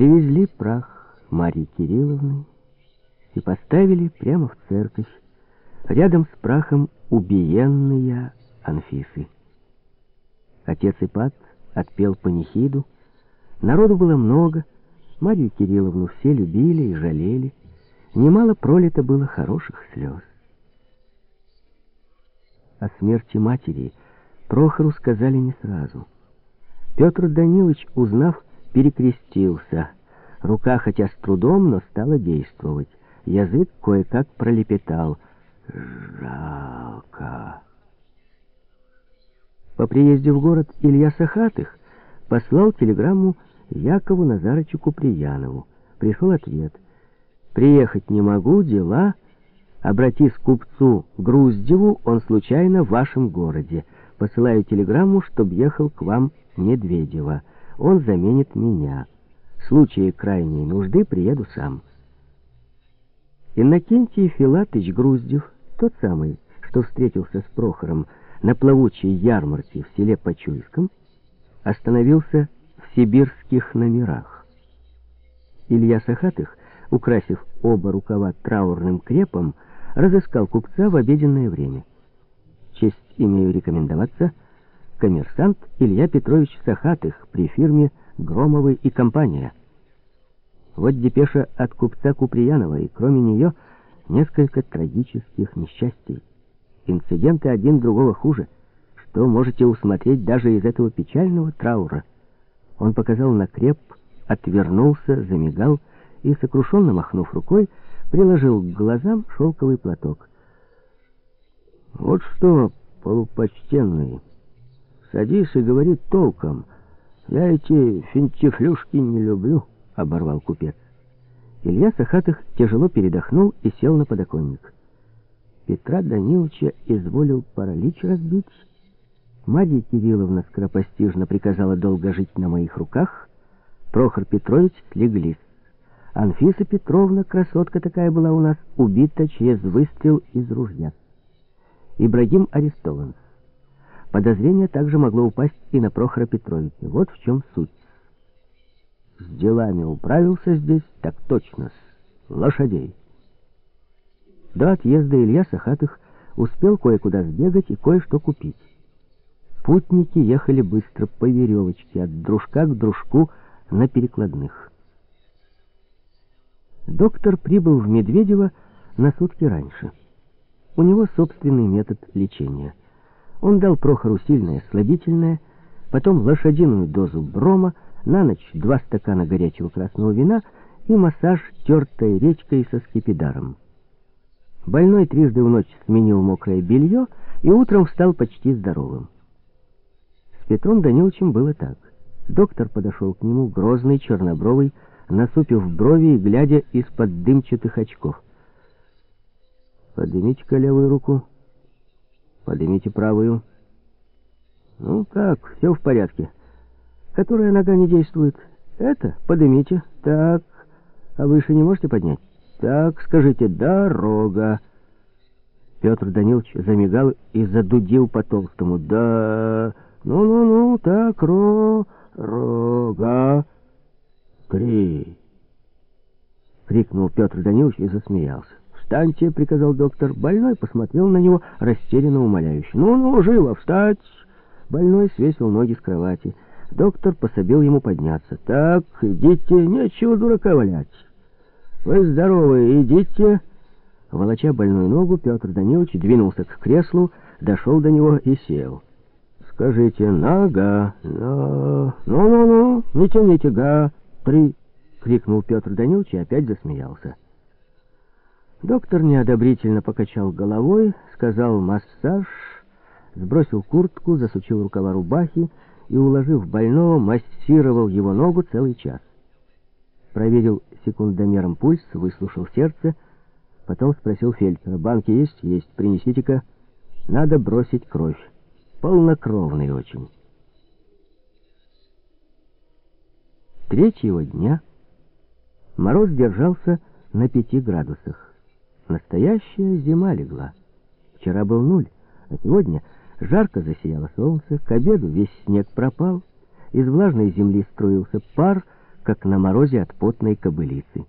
Привезли прах Марии Кирилловны и поставили прямо в церковь, рядом с прахом убиенные Анфисы. Отец Ипат отпел панихиду, народу было много, Марию Кирилловну все любили и жалели, немало пролито было хороших слез. О смерти матери Прохору сказали не сразу. Петр Данилович, узнав, перекрестился. Рука, хотя с трудом, но стала действовать. Язык кое-как пролепетал. «Жалко». По приезде в город Илья Сахатых послал телеграмму Якову Назарычу Куприянову. Пришел ответ. «Приехать не могу, дела. Обратись к купцу Груздеву, он случайно в вашем городе. Посылаю телеграмму, чтоб ехал к вам Медведева. Он заменит меня. В случае крайней нужды приеду сам». Иннокентий Филатыч Груздев, тот самый, что встретился с Прохором на плавучей ярмарке в селе Почуйском, остановился в сибирских номерах. Илья Сахатых, украсив оба рукава траурным крепом, разыскал купца в обеденное время. Честь имею рекомендоваться коммерсант Илья Петрович Сахатых при фирме «Громовы и компания». Вот депеша от купца Куприянова, и кроме нее несколько трагических несчастий. Инциденты один другого хуже. Что можете усмотреть даже из этого печального траура? Он показал на креп, отвернулся, замигал и, сокрушенно махнув рукой, приложил к глазам шелковый платок. «Вот что, полупочтенный, садись и говори толком. Я эти финтифлюшки не люблю» оборвал купец. Илья Сахатых тяжело передохнул и сел на подоконник. Петра Даниловича изволил паралич разбить. Марья Кирилловна скоропостижно приказала долго жить на моих руках. Прохор Петрович слеглись. Анфиса Петровна, красотка такая была у нас, убита через выстрел из ружья. Ибрагим арестован. Подозрение также могло упасть и на Прохора Петровича. Вот в чем суть. С делами управился здесь, так точно, с лошадей. До отъезда Илья Сахатых успел кое-куда сбегать и кое-что купить. Путники ехали быстро по веревочке, от дружка к дружку на перекладных. Доктор прибыл в Медведево на сутки раньше. У него собственный метод лечения. Он дал Прохору сильное слабительное, потом лошадиную дозу брома, на ночь два стакана горячего красного вина и массаж тертой речкой со скипидаром. Больной трижды в ночь сменил мокрое белье и утром встал почти здоровым. С Петром Даниловичем было так. Доктор подошел к нему, грозный, чернобровый, насупив брови и глядя из-под дымчатых очков. «Поднимите-ка левую руку. Поднимите правую. Ну так, все в порядке» которая нога не действует. Это поднимите. Так. А выше не можете поднять? Так, скажите «дорога». Петр Данилович замигал и задудил по толстому. «Да... Ну-ну-ну, так, ро... рога... три...» Крикнул Петр Данилович и засмеялся. «Встаньте!» — приказал доктор. Больной посмотрел на него, растерянно умоляюще. «Ну-ну, живо, встать!» Больной свесил ноги с кровати. Доктор пособил ему подняться. «Так, идите, нечего дурака валять. Вы здоровы, идите». Волоча больную ногу, Петр Данилович двинулся к креслу, дошел до него и сел. «Скажите, нога, на... ну-ну-ну, не тяните, га, три!» — крикнул Петр Данилович и опять засмеялся. Доктор неодобрительно покачал головой, сказал «массаж», сбросил куртку, засучил рукава рубахи, и, уложив больного, массировал его ногу целый час. Проверил секундомером пульс, выслушал сердце, потом спросил фельдшера, «Банки есть? Есть. Принесите-ка. Надо бросить кровь. Полнокровный очень». Третьего дня мороз держался на пяти градусах. Настоящая зима легла. Вчера был нуль, а сегодня Жарко засияло солнце, к обеду весь снег пропал, из влажной земли струился пар, как на морозе от потной кобылицы.